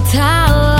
tall.